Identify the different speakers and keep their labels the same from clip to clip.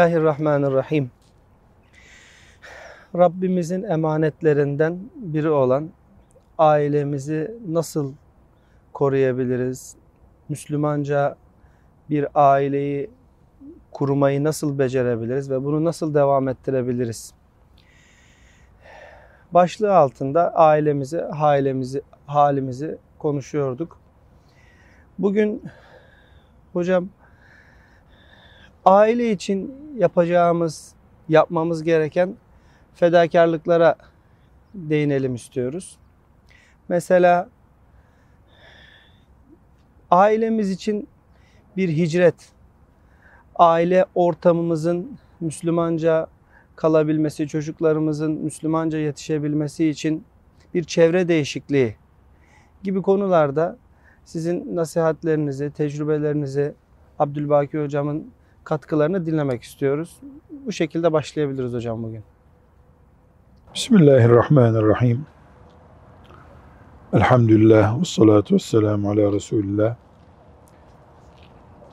Speaker 1: Bismillahirrahmanirrahim. Rabbimizin emanetlerinden biri olan ailemizi nasıl koruyabiliriz? Müslümanca bir aileyi kurmayı nasıl becerebiliriz ve bunu nasıl devam ettirebiliriz? Başlığı altında ailemizi, halimizi, halimizi konuşuyorduk. Bugün hocam aile için yapacağımız, yapmamız gereken fedakarlıklara değinelim istiyoruz. Mesela ailemiz için bir hicret, aile ortamımızın Müslümanca kalabilmesi, çocuklarımızın Müslümanca yetişebilmesi için bir çevre değişikliği gibi konularda sizin nasihatlerinizi, tecrübelerinizi Abdülbaki hocamın katkılarını dinlemek istiyoruz. Bu şekilde başlayabiliriz hocam bugün.
Speaker 2: Bismillahirrahmanirrahim. Elhamdülillah ve salatu ve selamu ala Resulillah.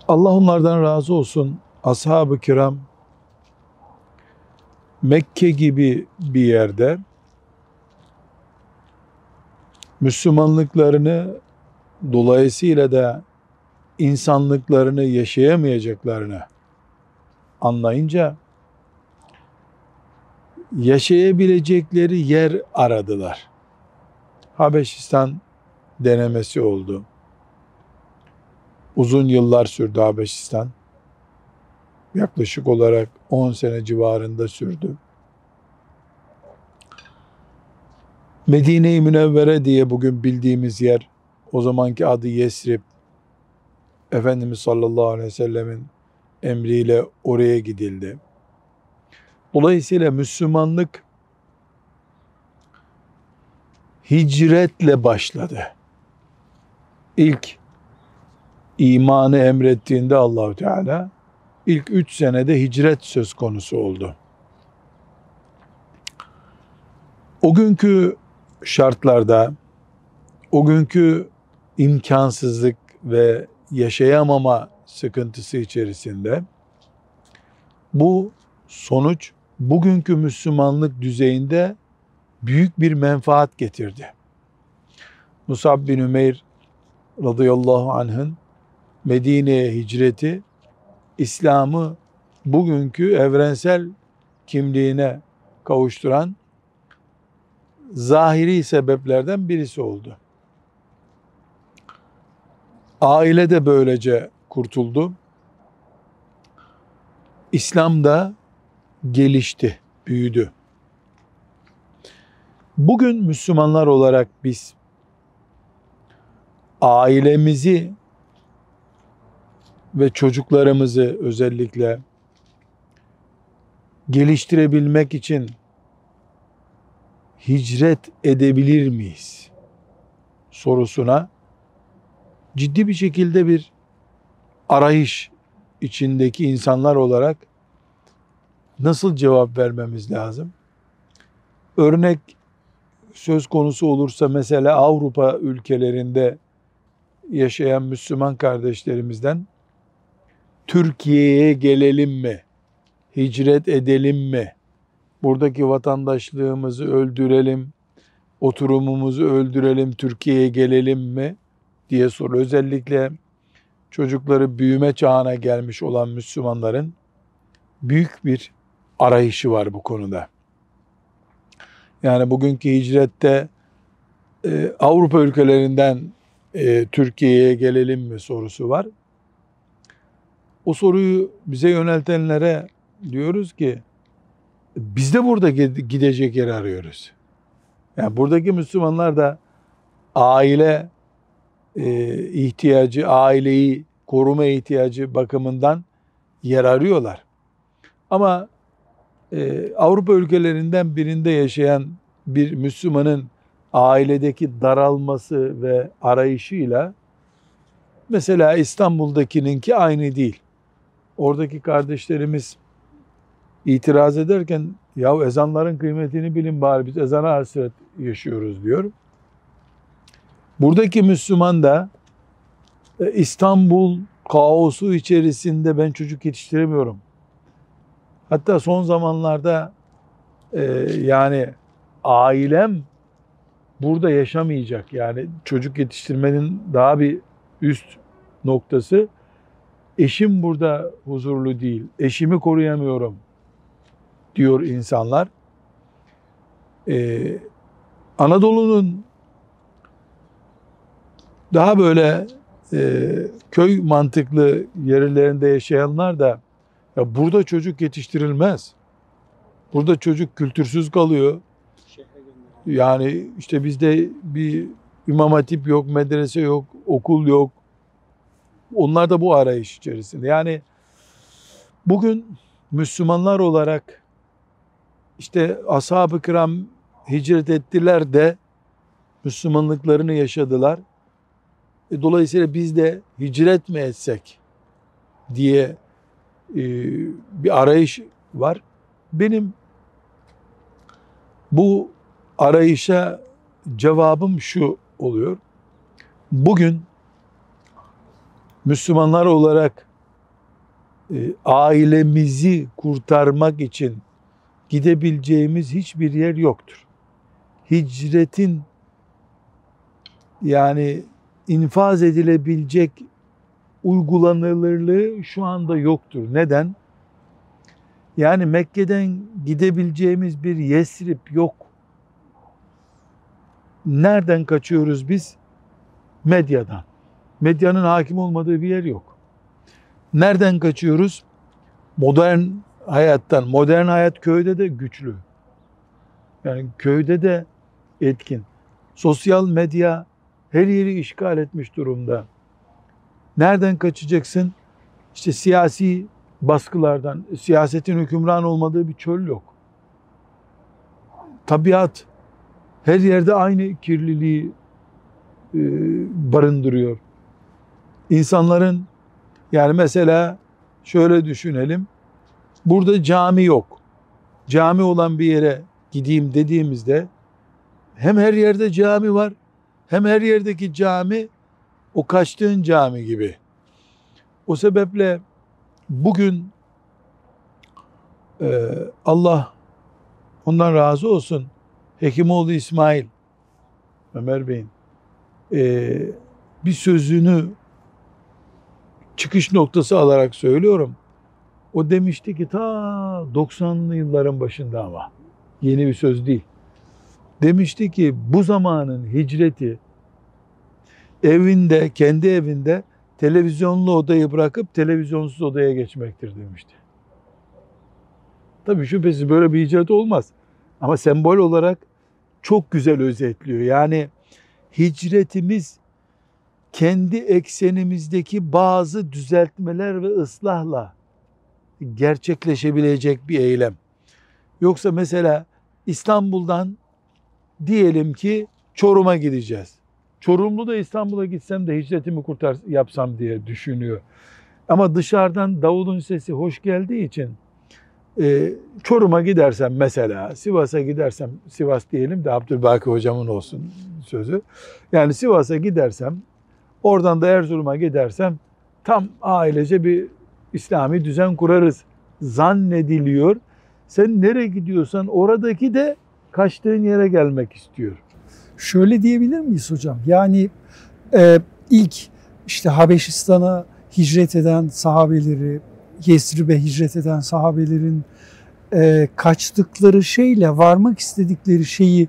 Speaker 2: Allah onlardan razı olsun. Ashab-ı kiram Mekke gibi bir yerde Müslümanlıklarını dolayısıyla da insanlıklarını yaşayamayacaklarını anlayınca yaşayabilecekleri yer aradılar. Habeşistan denemesi oldu. Uzun yıllar sürdü Habeşistan. Yaklaşık olarak 10 sene civarında sürdü. Medine-i Münevvere diye bugün bildiğimiz yer, o zamanki adı Yesrib, Efendimiz sallallahu aleyhi ve sellemin emriyle oraya gidildi. Dolayısıyla Müslümanlık hicretle başladı. İlk imanı emrettiğinde Allahu Teala ilk üç senede hicret söz konusu oldu. O günkü şartlarda, o günkü imkansızlık ve yaşayamama sıkıntısı içerisinde bu sonuç bugünkü Müslümanlık düzeyinde büyük bir menfaat getirdi. Musab bin Ümeyr radıyallahu anh'ın Medine'ye hicreti İslam'ı bugünkü evrensel kimliğine kavuşturan zahiri sebeplerden birisi oldu. Aile de böylece kurtuldu. İslam da gelişti, büyüdü. Bugün Müslümanlar olarak biz ailemizi ve çocuklarımızı özellikle geliştirebilmek için hicret edebilir miyiz? sorusuna ciddi bir şekilde bir arayış içindeki insanlar olarak nasıl cevap vermemiz lazım? Örnek söz konusu olursa mesela Avrupa ülkelerinde yaşayan Müslüman kardeşlerimizden Türkiye'ye gelelim mi? Hicret edelim mi? Buradaki vatandaşlığımızı öldürelim, oturumumuzu öldürelim, Türkiye'ye gelelim mi? diye soruyor. Özellikle çocukları büyüme çağına gelmiş olan Müslümanların büyük bir arayışı var bu konuda. Yani bugünkü hicrette e, Avrupa ülkelerinden e, Türkiye'ye gelelim mi sorusu var. O soruyu bize yöneltenlere diyoruz ki biz de burada gidecek yer arıyoruz. Yani buradaki Müslümanlar da aile e, ihtiyacı, aileyi koruma ihtiyacı bakımından yer arıyorlar. Ama e, Avrupa ülkelerinden birinde yaşayan bir Müslümanın ailedeki daralması ve arayışıyla mesela İstanbul'dakininki aynı değil. Oradaki kardeşlerimiz itiraz ederken ya ezanların kıymetini bilin bari biz ezana hasret yaşıyoruz diyor. Buradaki Müslüman da İstanbul kaosu içerisinde ben çocuk yetiştiremiyorum. Hatta son zamanlarda e, yani ailem burada yaşamayacak. Yani çocuk yetiştirmenin daha bir üst noktası eşim burada huzurlu değil. Eşimi koruyamıyorum diyor insanlar. Ee, Anadolu'nun daha böyle e, köy mantıklı yerlerinde yaşayanlar da ya burada çocuk yetiştirilmez. Burada çocuk kültürsüz kalıyor. Yani işte bizde bir imam hatip yok, medrese yok, okul yok. Onlar da bu arayış içerisinde. Yani bugün Müslümanlar olarak işte ashab-ı kiram hicret ettiler de Müslümanlıklarını yaşadılar. E, dolayısıyla biz de hicret mi etsek diye e, bir arayış var. Benim bu arayışa cevabım şu oluyor. Bugün Müslümanlar olarak e, ailemizi kurtarmak için gidebileceğimiz hiçbir yer yoktur. Hicretin yani infaz edilebilecek uygulanılırlığı şu anda yoktur. Neden? Yani Mekke'den gidebileceğimiz bir Yesrib yok. Nereden kaçıyoruz biz? Medyadan. Medyanın hakim olmadığı bir yer yok. Nereden kaçıyoruz? Modern hayattan. Modern hayat köyde de güçlü. Yani köyde de etkin. Sosyal medya her yeri işgal etmiş durumda. Nereden kaçacaksın? İşte siyasi baskılardan, siyasetin hükümran olmadığı bir çöl yok. Tabiat her yerde aynı kirliliği e, barındırıyor. İnsanların yani mesela şöyle düşünelim. Burada cami yok. Cami olan bir yere gideyim dediğimizde hem her yerde cami var hem her yerdeki cami o kaçtığın cami gibi. O sebeple bugün e, Allah ondan razı olsun Hekimoğlu İsmail Ömer Bey'in e, bir sözünü çıkış noktası alarak söylüyorum. O demişti ki ta 90'lı yılların başında ama yeni bir söz değil. Demişti ki bu zamanın hicreti evinde, kendi evinde televizyonlu odayı bırakıp televizyonsuz odaya geçmektir demişti. Tabii şüphesiz böyle bir hicret olmaz. Ama sembol olarak çok güzel özetliyor. Yani hicretimiz kendi eksenimizdeki bazı düzeltmeler ve ıslahla gerçekleşebilecek bir eylem. Yoksa mesela İstanbul'dan diyelim ki Çorum'a gideceğiz. Çorumlu da İstanbul'a gitsem de hicretimi kurtar yapsam diye düşünüyor. Ama dışarıdan davulun sesi hoş geldiği için e, Çorum'a gidersem mesela, Sivas'a gidersem, Sivas diyelim de Abdülbaki hocamın olsun sözü. Yani Sivas'a gidersem, oradan da Erzurum'a gidersem tam ailece bir İslami düzen kurarız zannediliyor. Sen nereye gidiyorsan oradaki de kaçtığın yere gelmek istiyor.
Speaker 3: Şöyle diyebilir miyiz hocam? Yani e, ilk işte Habeşistan'a hicret eden sahabeleri, Yesrib'e hicret eden sahabelerin e, kaçtıkları şeyle varmak istedikleri şeyi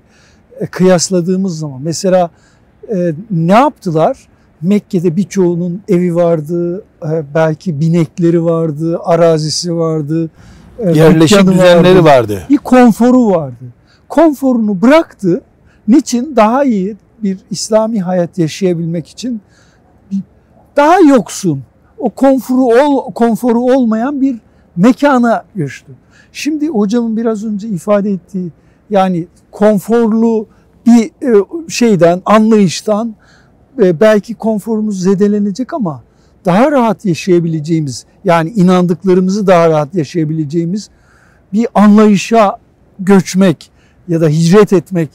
Speaker 3: e, kıyasladığımız zaman mesela e, ne yaptılar? Mekke'de birçoğunun evi vardı, e, belki binekleri vardı, arazisi vardı,
Speaker 2: e, yerleşik düzenleri vardı. vardı.
Speaker 3: Bir konforu vardı. Konforunu bıraktı. Niçin? Daha iyi bir İslami hayat yaşayabilmek için daha yoksun, o konforu ol, konforu olmayan bir mekana göçtü. Şimdi hocamın biraz önce ifade ettiği yani konforlu bir e, şeyden, anlayıştan e, belki konforumuz zedelenecek ama daha rahat yaşayabileceğimiz yani inandıklarımızı daha rahat yaşayabileceğimiz bir anlayışa göçmek ya da hicret etmek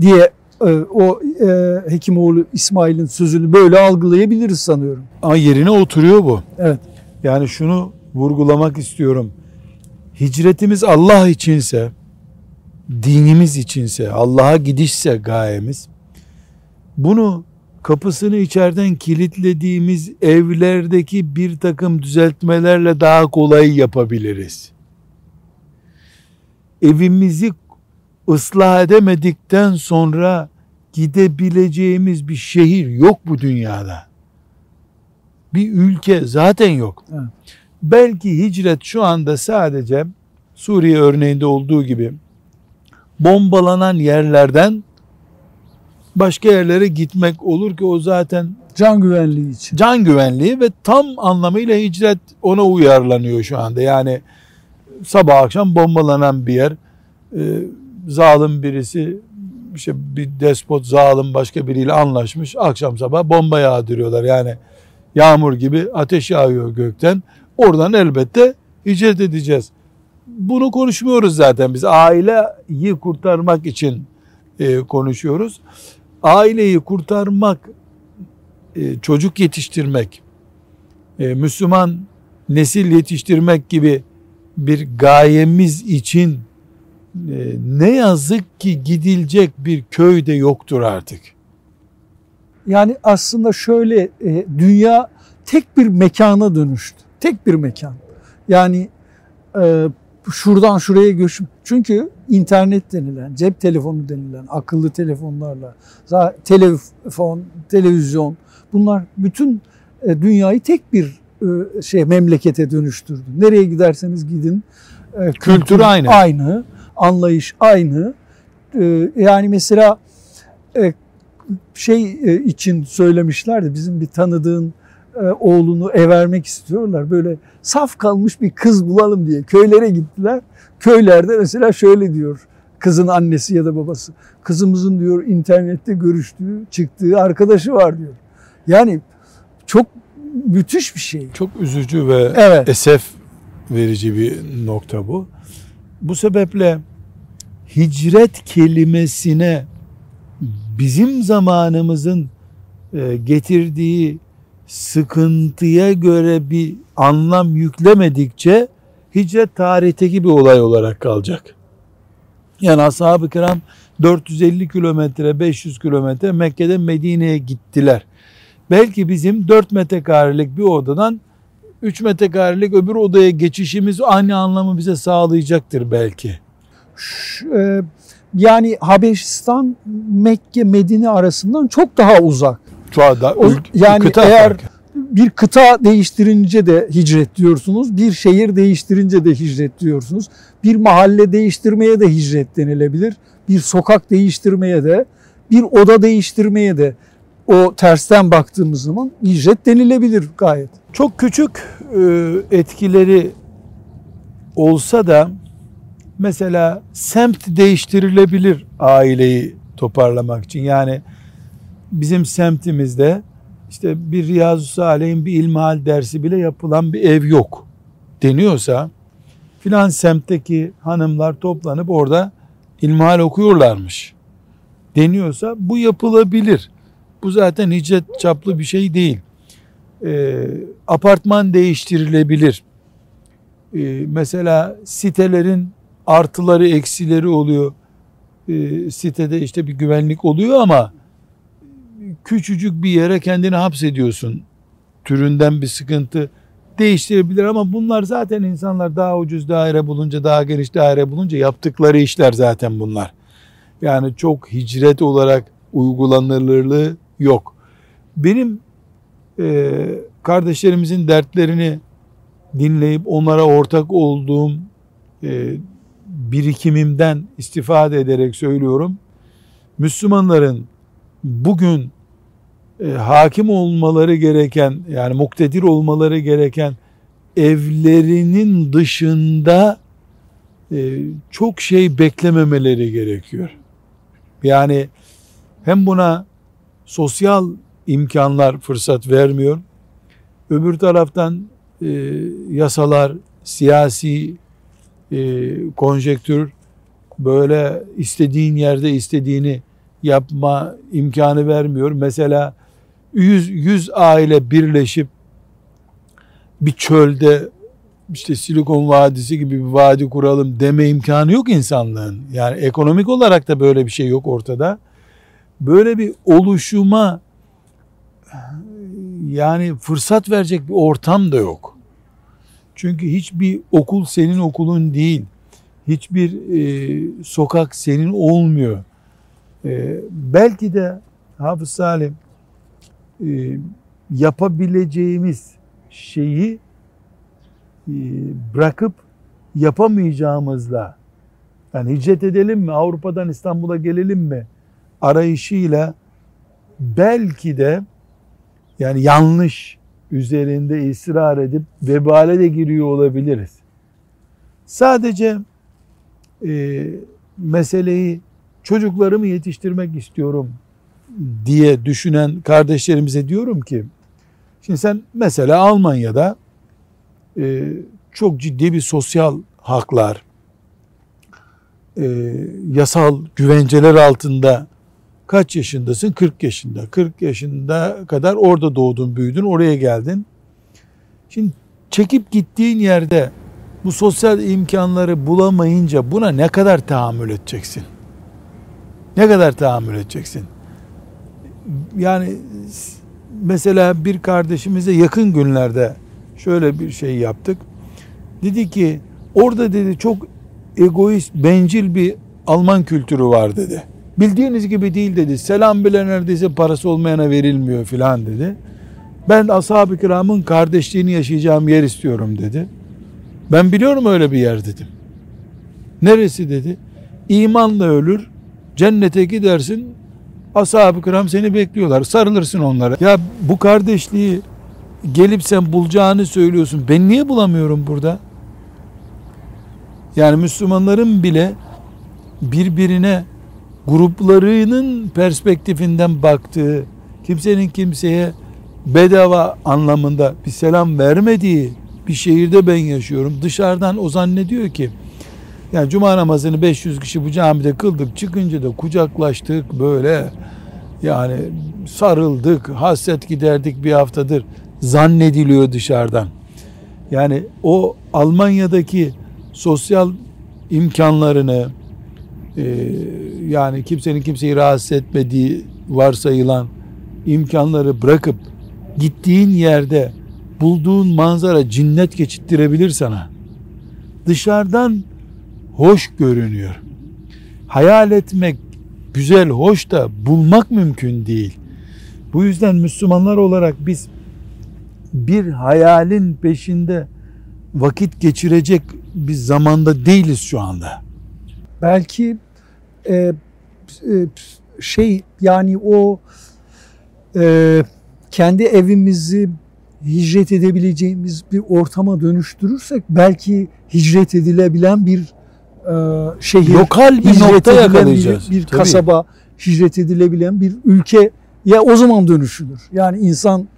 Speaker 3: diye e, o e, Hekimoğlu İsmail'in sözünü böyle algılayabiliriz sanıyorum.
Speaker 2: Ama yerine oturuyor bu.
Speaker 3: Evet.
Speaker 2: Yani şunu vurgulamak istiyorum. hicretimiz Allah içinse, dinimiz içinse, Allah'a gidişse gayemiz, bunu kapısını içeriden kilitlediğimiz evlerdeki bir takım düzeltmelerle daha kolay yapabiliriz. Evimizi ıslah edemedikten sonra gidebileceğimiz bir şehir yok bu dünyada. Bir ülke zaten yok.
Speaker 3: Evet.
Speaker 2: Belki hicret şu anda sadece Suriye örneğinde olduğu gibi bombalanan yerlerden başka yerlere gitmek olur ki o zaten
Speaker 3: Can güvenliği için.
Speaker 2: can güvenliği ve tam anlamıyla hicret ona uyarlanıyor şu anda. Yani sabah akşam bombalanan bir yer. Zalim birisi işte bir despot zalim başka biriyle anlaşmış. Akşam sabah bomba yağdırıyorlar. Yani yağmur gibi ateş yağıyor gökten. Oradan elbette hicret edeceğiz. Bunu konuşmuyoruz zaten biz. Aileyi kurtarmak için e, konuşuyoruz. Aileyi kurtarmak, e, çocuk yetiştirmek, e, Müslüman nesil yetiştirmek gibi bir gayemiz için ne yazık ki gidilecek bir köyde yoktur artık.
Speaker 3: Yani aslında şöyle e, dünya tek bir mekana dönüştü. Tek bir mekan. Yani e, şuradan şuraya göç. Çünkü internet denilen, cep telefonu denilen, akıllı telefonlarla, telefon, televizyon bunlar bütün e, dünyayı tek bir e, şey memlekete dönüştürdü. Nereye giderseniz gidin e,
Speaker 2: Kültür aynı.
Speaker 3: Aynı, anlayış aynı. E, yani mesela e, şey e, için söylemişlerdi bizim bir tanıdığın e, oğlunu evermek istiyorlar. Böyle saf kalmış bir kız bulalım diye köylere gittiler. Köylerde mesela şöyle diyor kızın annesi ya da babası. Kızımızın diyor internette görüştüğü, çıktığı arkadaşı var diyor. Yani çok müthiş bir şey.
Speaker 2: Çok üzücü ve
Speaker 3: Evet.
Speaker 2: esef verici bir nokta bu. Bu sebeple hicret kelimesine bizim zamanımızın e, getirdiği sıkıntıya göre bir anlam yüklemedikçe hicret tarihteki bir olay olarak kalacak. Yani ashab-ı kiram 450 kilometre 500 kilometre Mekke'den Medine'ye gittiler. Belki bizim 4 metrekarelik bir odadan 3 metrekarelik öbür odaya geçişimiz aynı anlamı bize sağlayacaktır belki.
Speaker 3: Ş- e, yani Habeşistan Mekke Medine arasından çok daha uzak.
Speaker 2: Şu anda
Speaker 3: O- yani
Speaker 2: kıta
Speaker 3: eğer
Speaker 2: farkı.
Speaker 3: bir kıta değiştirince de hicret diyorsunuz. Bir şehir değiştirince de hicret diyorsunuz. Bir mahalle değiştirmeye de hicret denilebilir. Bir sokak değiştirmeye de, bir oda değiştirmeye de o tersten baktığımız zaman hicret denilebilir gayet.
Speaker 2: Çok küçük e, etkileri olsa da mesela semt değiştirilebilir aileyi toparlamak için. Yani bizim semtimizde işte bir Riyazu Salih'in bir ilmihal dersi bile yapılan bir ev yok deniyorsa filan semtteki hanımlar toplanıp orada ilmihal okuyorlarmış deniyorsa bu yapılabilir. Bu zaten hicret çaplı bir şey değil. Ee, apartman değiştirilebilir. Ee, mesela sitelerin artıları eksileri oluyor. Ee, sitede işte bir güvenlik oluyor ama küçücük bir yere kendini hapsediyorsun. Türünden bir sıkıntı değiştirebilir ama bunlar zaten insanlar daha ucuz daire bulunca, daha geniş daire bulunca yaptıkları işler zaten bunlar. Yani çok hicret olarak uygulanırlığı yok. Benim e, kardeşlerimizin dertlerini dinleyip onlara ortak olduğum e, birikimimden istifade ederek söylüyorum. Müslümanların bugün e, hakim olmaları gereken yani muktedir olmaları gereken evlerinin dışında e, çok şey beklememeleri gerekiyor. Yani hem buna sosyal imkanlar fırsat vermiyor. Öbür taraftan e, yasalar, siyasi e, konjektür böyle istediğin yerde istediğini yapma imkanı vermiyor. Mesela 100, 100 aile birleşip bir çölde işte Silikon Vadisi gibi bir vadi kuralım deme imkanı yok insanlığın. Yani ekonomik olarak da böyle bir şey yok ortada. Böyle bir oluşuma yani fırsat verecek bir ortam da yok. Çünkü hiçbir okul senin okulun değil. Hiçbir e, sokak senin olmuyor. E, belki de Hafız Salim e, yapabileceğimiz şeyi e, bırakıp yapamayacağımızla yani hicret edelim mi Avrupa'dan İstanbul'a gelelim mi arayışıyla belki de yani yanlış üzerinde ısrar edip vebale de giriyor olabiliriz. Sadece e, meseleyi çocuklarımı yetiştirmek istiyorum diye düşünen kardeşlerimize diyorum ki şimdi sen mesela Almanya'da e, çok ciddi bir sosyal haklar e, yasal güvenceler altında kaç yaşındasın? 40 yaşında. 40 yaşında kadar orada doğdun, büyüdün, oraya geldin. Şimdi çekip gittiğin yerde bu sosyal imkanları bulamayınca buna ne kadar tahammül edeceksin? Ne kadar tahammül edeceksin? Yani mesela bir kardeşimize yakın günlerde şöyle bir şey yaptık. Dedi ki orada dedi çok egoist, bencil bir Alman kültürü var dedi. Bildiğiniz gibi değil dedi. Selam bile neredeyse parası olmayana verilmiyor filan dedi. Ben ashab-ı kiramın kardeşliğini yaşayacağım yer istiyorum dedi. Ben biliyorum öyle bir yer dedim. Neresi dedi. İmanla ölür, cennete gidersin, ashab-ı kiram seni bekliyorlar. Sarılırsın onlara. Ya bu kardeşliği gelip sen bulacağını söylüyorsun. Ben niye bulamıyorum burada? Yani Müslümanların bile birbirine gruplarının perspektifinden baktığı, kimsenin kimseye bedava anlamında bir selam vermediği bir şehirde ben yaşıyorum. Dışarıdan o zannediyor ki yani cuma namazını 500 kişi bu camide kıldık. Çıkınca da kucaklaştık böyle yani sarıldık, hasret giderdik bir haftadır zannediliyor dışarıdan. Yani o Almanya'daki sosyal imkanlarını yani kimsenin kimseyi rahatsız etmediği varsayılan imkanları bırakıp gittiğin yerde bulduğun manzara cinnet geçittirebilir sana. Dışarıdan hoş görünüyor. Hayal etmek güzel, hoş da bulmak mümkün değil. Bu yüzden Müslümanlar olarak biz bir hayalin peşinde vakit geçirecek bir zamanda değiliz şu anda.
Speaker 3: Belki e, e, şey yani o e, kendi evimizi hicret edebileceğimiz bir ortama dönüştürürsek belki hicret edilebilen bir e, şehir,
Speaker 2: lokal bir nokta yakalayacağız.
Speaker 3: Bir, bir
Speaker 2: Tabii.
Speaker 3: kasaba, hicret edilebilen bir ülke ya o zaman dönüşülür. Yani insan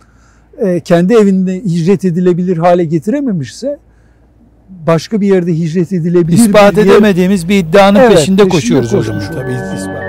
Speaker 3: e, kendi evinde hicret edilebilir hale getirememişse başka bir yerde hicret edilebilir
Speaker 2: İspat
Speaker 3: bir yer-
Speaker 2: edemediğimiz bir iddianın
Speaker 3: Evet,
Speaker 2: peşinde
Speaker 3: peşinde
Speaker 2: koşuyoruz
Speaker 3: koşmuş
Speaker 2: Tabii ispat